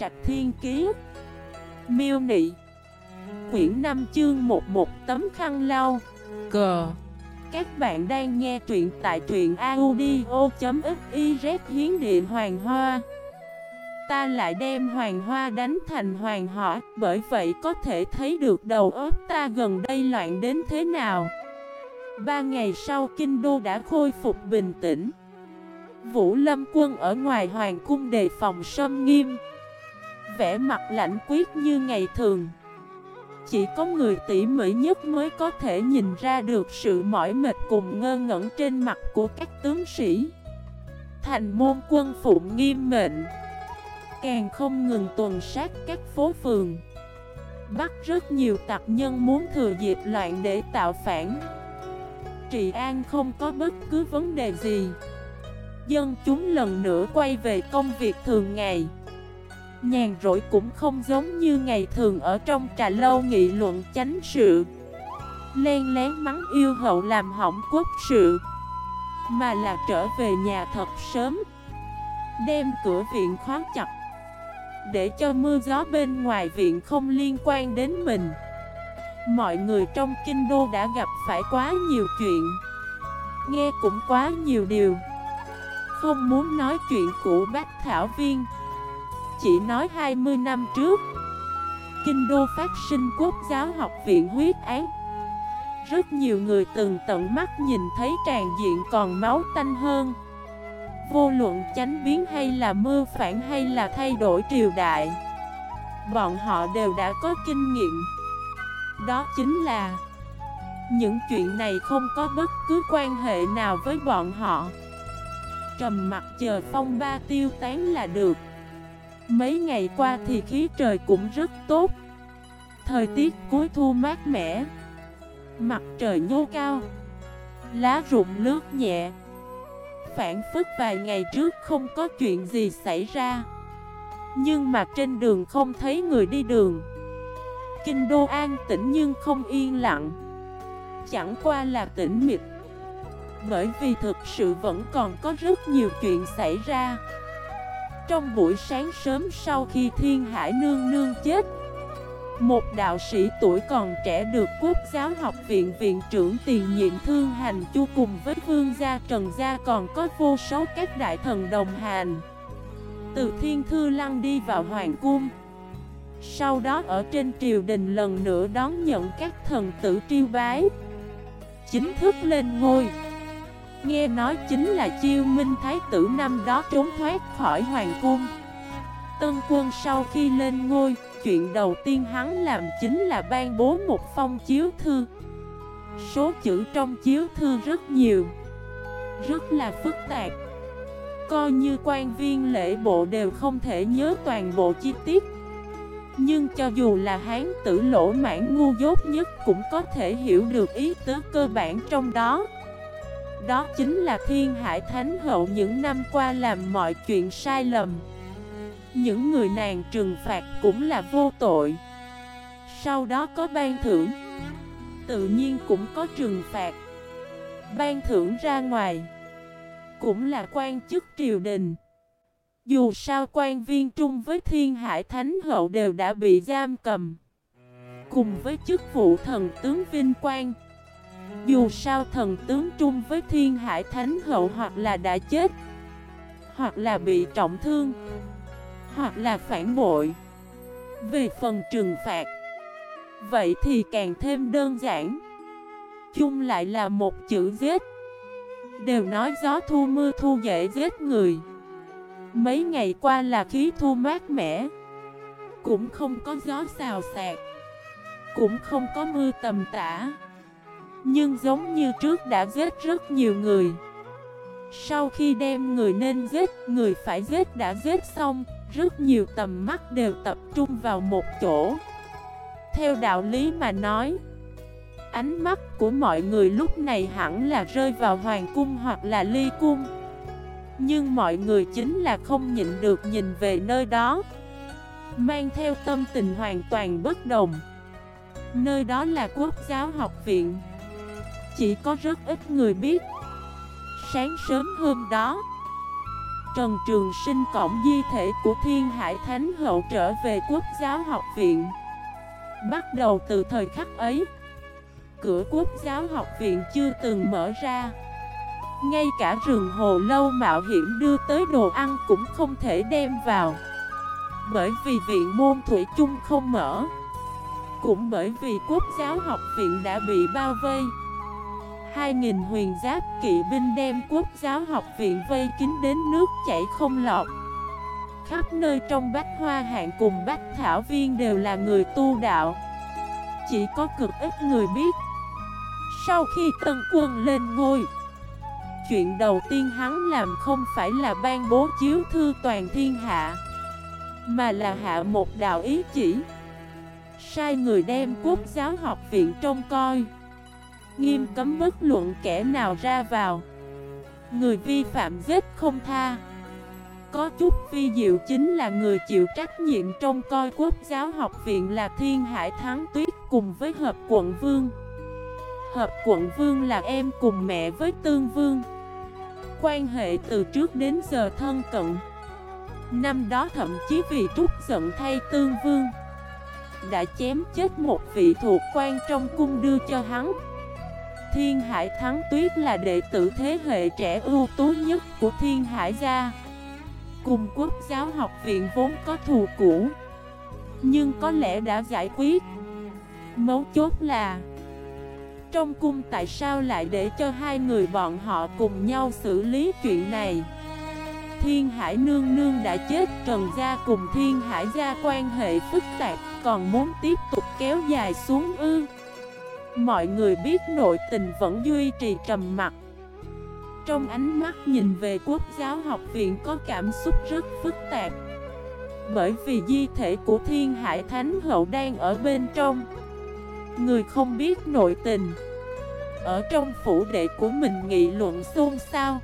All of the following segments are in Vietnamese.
Trạch Thiên Kiế Miêu Nị. Quyển 5 chương 11 tấm khăn lau. Cờ Các bạn đang nghe truyện tại truyện audio.xyz hiến địa hoàng hoa. Ta lại đem hoàng hoa đánh thành hoàng hỏa, Bởi vậy có thể thấy được đầu óc ta gần đây loạn đến thế nào. Ba ngày sau kinh đô đã khôi phục bình tĩnh. Vũ Lâm quân ở ngoài hoàng cung đề phòng sâm nghiêm. Vẻ mặt lạnh quyết như ngày thường. Chỉ có người tỉ mỉ nhất mới có thể nhìn ra được sự mỏi mệt cùng ngơ ngẩn trên mặt của các tướng sĩ. Thành môn quân phụng nghiêm mệnh. Càng không ngừng tuần sát các phố phường. Bắt rất nhiều tạc nhân muốn thừa dịp loạn để tạo phản. Trị An không có bất cứ vấn đề gì. Dân chúng lần nữa quay về công việc thường ngày. Nhàn rỗi cũng không giống như ngày thường ở trong trà lâu nghị luận chánh sự. Len lén mắng yêu hậu làm hỏng quốc sự, Mà là trở về nhà thật sớm. Đem cửa viện khóa chặt, Để cho mưa gió bên ngoài viện không liên quan đến mình. Mọi người trong kinh đô đã gặp phải quá nhiều chuyện, Nghe cũng quá nhiều điều. Không muốn nói chuyện của bác Thảo Viên. Chỉ nói 20 năm trước. Kinh đô phát sinh quốc giáo học viện huyết án Rất nhiều người từng tận mắt nhìn thấy tràn diện còn máu tanh hơn. Vô luận tránh biến hay là mưa phản hay là thay đổi triều đại, Bọn họ đều đã có kinh nghiệm. Đó chính là, Những chuyện này không có bất cứ quan hệ nào với bọn họ. Trầm mặt chờ phong ba tiêu tán là được. Mấy ngày qua thì khí trời cũng rất tốt. Thời tiết cuối thu mát mẻ. Mặt trời nhô cao. Lá rụng lướt nhẹ. Phản phức vài ngày trước không có chuyện gì xảy ra. Nhưng mà trên đường không thấy người đi đường. Kinh đô an tĩnh nhưng không yên lặng. Chẳng qua là tĩnh mịch. Bởi vì thực sự vẫn còn có rất nhiều chuyện xảy ra. Trong buổi sáng sớm sau khi thiên hải nương nương chết, Một đạo sĩ tuổi còn trẻ được quốc giáo học viện viện trưởng tiền nhiệm thương hành chu cùng với vương gia trần gia còn có vô số các đại thần đồng hành. Từ thiên thư lăng đi vào hoàng cung, sau đó ở trên triều đình lần nữa đón nhận các thần tử triêu bái, Chính thức lên ngôi. Nghe nói chính là chiêu minh thái tử năm đó trốn thoát khỏi hoàng cung. Tân quân sau khi lên ngôi, Chuyện đầu tiên hắn làm chính là ban bố một phong chiếu thư. Số chữ trong chiếu thư rất nhiều, Rất là phức tạp. Coi như quan viên lễ bộ đều không thể nhớ toàn bộ chi tiết. Nhưng cho dù là hán tử lỗ mãn ngu dốt nhất cũng có thể hiểu được ý tứ cơ bản trong đó. Đó chính là thiên hải thánh hậu những năm qua làm mọi chuyện sai lầm. Những người nàng trừng phạt cũng là vô tội. Sau đó có ban thưởng. Tự nhiên cũng có trừng phạt. Ban thưởng ra ngoài. Cũng là quan chức triều đình. Dù sao quan viên trung với thiên hải thánh hậu đều đã bị giam cầm. Cùng với chức vụ thần tướng vinh quang dù sao thần tướng trung với thiên hải thánh hậu hoặc là đã chết, Hoặc là bị trọng thương, Hoặc là phản bội, Về phần trừng phạt, Vậy thì càng thêm đơn giản. Chung lại là một chữ giết. Đều nói gió thu mưa thu dễ giết người. Mấy ngày qua là khí thu mát mẻ. Cũng không có gió xào xạc. Cũng không có mưa tầm tã. Nhưng giống như trước đã giết rất nhiều người. Sau khi đem người nên giết, Người phải giết đã giết xong, Rất nhiều tầm mắt đều tập trung vào một chỗ. Theo đạo lý mà nói, Ánh mắt của mọi người lúc này hẳn là rơi vào hoàng cung hoặc là ly cung. Nhưng mọi người chính là không nhịn được nhìn về nơi đó, Mang theo tâm tình hoàn toàn bất đồng. Nơi đó là quốc giáo học viện. Chỉ có rất ít người biết. Sáng sớm hôm đó, Trần Trường Sinh cổng di thể của Thiên Hải Thánh Hậu trở về Quốc giáo học viện. Bắt đầu từ thời khắc ấy, Cửa Quốc giáo học viện chưa từng mở ra. Ngay cả rừng hồ lâu mạo hiểm đưa tới đồ ăn cũng không thể đem vào. Bởi vì viện môn thủy chung không mở, Cũng bởi vì Quốc giáo học viện đã bị bao vây. 2.000 huyền giáp kỵ binh đem quốc giáo học viện vây kín đến nước chảy không lọt. Khắp nơi trong bách hoa hạng cùng bách thảo viên đều là người tu đạo. Chỉ có cực ít người biết, Sau khi tân quân lên ngôi, Chuyện đầu tiên hắn làm không phải là ban bố chiếu thư toàn thiên hạ, Mà là hạ một đạo ý chỉ. Sai người đem quốc giáo học viện trông coi. Nghiêm cấm bất luận kẻ nào ra vào. Người vi phạm giết không tha. Có chút vi diệu chính là người chịu trách nhiệm trong coi quốc giáo học viện là Thiên Hải Thắng Tuyết cùng với Hợp Quận Vương. Hợp Quận Vương là em cùng mẹ với Tương Vương. Quan hệ từ trước đến giờ thân cận. Năm đó thậm chí vì trúc giận thay Tương Vương. Đã chém chết một vị thuộc quan trong cung đưa cho hắn. Thiên Hải Thắng Tuyết là đệ tử thế hệ trẻ ưu tú nhất của Thiên Hải gia. Cùng quốc giáo học viện vốn có thù cũ, Nhưng có lẽ đã giải quyết. Mấu chốt là, Trong cung tại sao lại để cho hai người bọn họ cùng nhau xử lý chuyện này? Thiên Hải Nương Nương đã chết, Trần Gia cùng Thiên Hải Gia quan hệ phức tạp, Còn muốn tiếp tục kéo dài xuống ư? Mọi người biết nội tình vẫn duy trì trầm mặc. Trong ánh mắt nhìn về quốc giáo học viện có cảm xúc rất phức tạp. Bởi vì di thể của thiên hải thánh hậu đang ở bên trong. Người không biết nội tình. Ở trong phủ đệ của mình nghị luận xôn xao.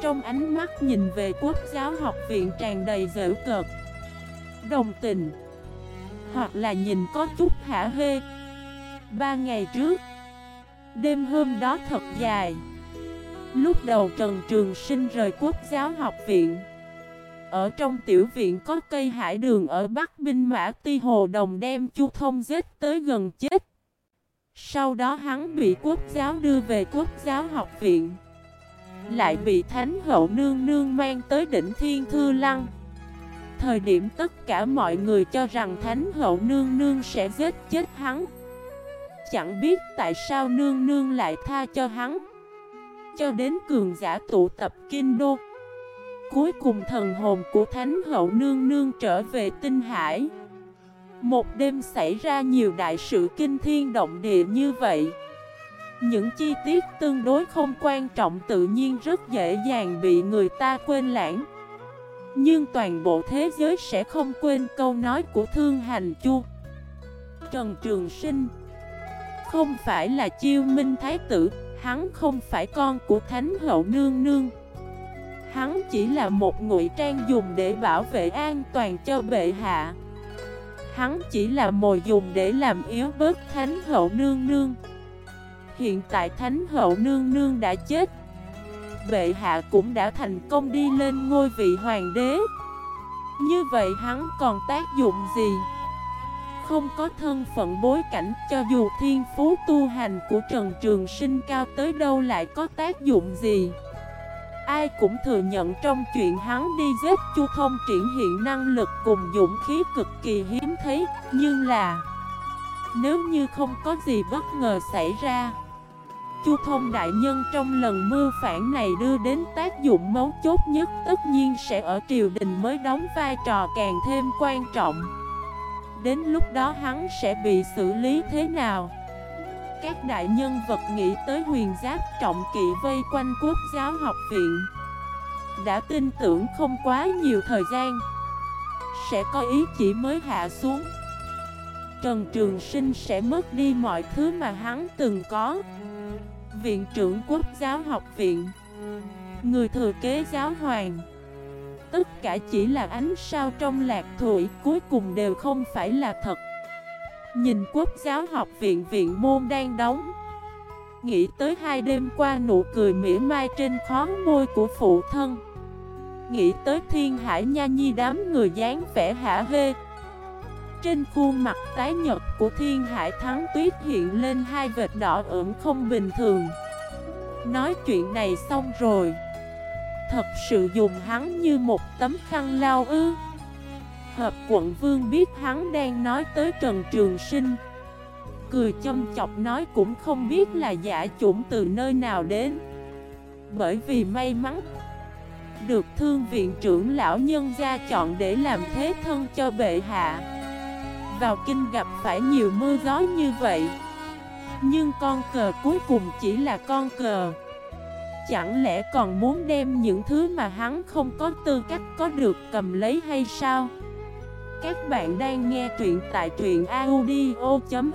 Trong ánh mắt nhìn về quốc giáo học viện tràn đầy dễ cợt, Đồng tình, Hoặc là nhìn có chút hả hê. Ba ngày trước, Đêm hôm đó thật dài. Lúc đầu Trần Trường Sinh rời quốc giáo học viện. Ở trong tiểu viện có cây hải đường ở Bắc Binh Mã Ti Hồ Đồng đem Chu Thông giết tới gần chết. Sau đó hắn bị quốc giáo đưa về quốc giáo học viện. Lại bị Thánh Hậu Nương Nương mang tới đỉnh Thiên Thư Lăng. Thời điểm tất cả mọi người cho rằng Thánh Hậu Nương Nương sẽ giết chết hắn chẳng biết tại sao nương nương lại tha cho hắn. Cho đến cường giả tụ tập kinh đô, Cuối cùng thần hồn của Thánh hậu nương nương trở về tinh hải. Một đêm xảy ra nhiều đại sự kinh thiên động địa như vậy. Những chi tiết tương đối không quan trọng tự nhiên rất dễ dàng bị người ta quên lãng. Nhưng toàn bộ thế giới sẽ không quên câu nói của Thương Hành Chu. Trần Trường Sinh không phải là chiêu minh thái tử, hắn không phải con của thánh hậu nương nương. Hắn chỉ là một ngụy trang dùng để bảo vệ an toàn cho bệ hạ. Hắn chỉ là mồi dùng để làm yếu bớt thánh hậu nương nương. Hiện tại thánh hậu nương nương đã chết. Bệ hạ cũng đã thành công đi lên ngôi vị hoàng đế. Như vậy hắn còn tác dụng gì? Không có thân phận bối cảnh cho dù thiên phú tu hành của Trần Trường Sinh cao tới đâu lại có tác dụng gì. Ai cũng thừa nhận trong chuyện hắn đi giết Chu Thông triển hiện năng lực cùng dũng khí cực kỳ hiếm thấy, nhưng là nếu như không có gì bất ngờ xảy ra Chu Thông Đại Nhân trong lần mưu phản này đưa đến tác dụng mấu chốt nhất tất nhiên sẽ ở triều đình mới đóng vai trò càng thêm quan trọng Đến lúc đó hắn sẽ bị xử lý thế nào? Các đại nhân vật nghĩ tới huyền giáp trọng kỵ vây quanh quốc giáo học viện. Đã tin tưởng không quá nhiều thời gian, Sẽ có ý chỉ mới hạ xuống. Trần Trường Sinh sẽ mất đi mọi thứ mà hắn từng có. Viện trưởng quốc giáo học viện, Người thừa kế giáo hoàng. Tất cả chỉ là ánh sao trong lạc thủy, Cuối cùng đều không phải là thật. Nhìn quốc giáo học viện viện môn đang đóng. Nghĩ tới hai đêm qua nụ cười mỉa mai trên khó môi của phụ thân. Nghĩ tới thiên hải nha nhi đám người dáng vẻ hả hê. Trên khuôn mặt tái nhật của thiên hải thắng tuyết hiện lên hai vệt đỏ ửng không bình thường. Nói chuyện này xong rồi. Thật sự dùng hắn như một tấm khăn lau ư. Hợp quận vương biết hắn đang nói tới Trần Trường Sinh. Cười châm chọc nói cũng không biết là giả chủng từ nơi nào đến. Bởi vì may mắn, Được thương viện trưởng lão nhân gia chọn để làm thế thân cho bệ hạ. Vào kinh gặp phải nhiều mưa gió như vậy, Nhưng con cờ cuối cùng chỉ là con cờ. Chẳng lẽ còn muốn đem những thứ mà hắn không có tư cách có được cầm lấy hay sao? Các bạn đang nghe truyện tại truyện audio.fif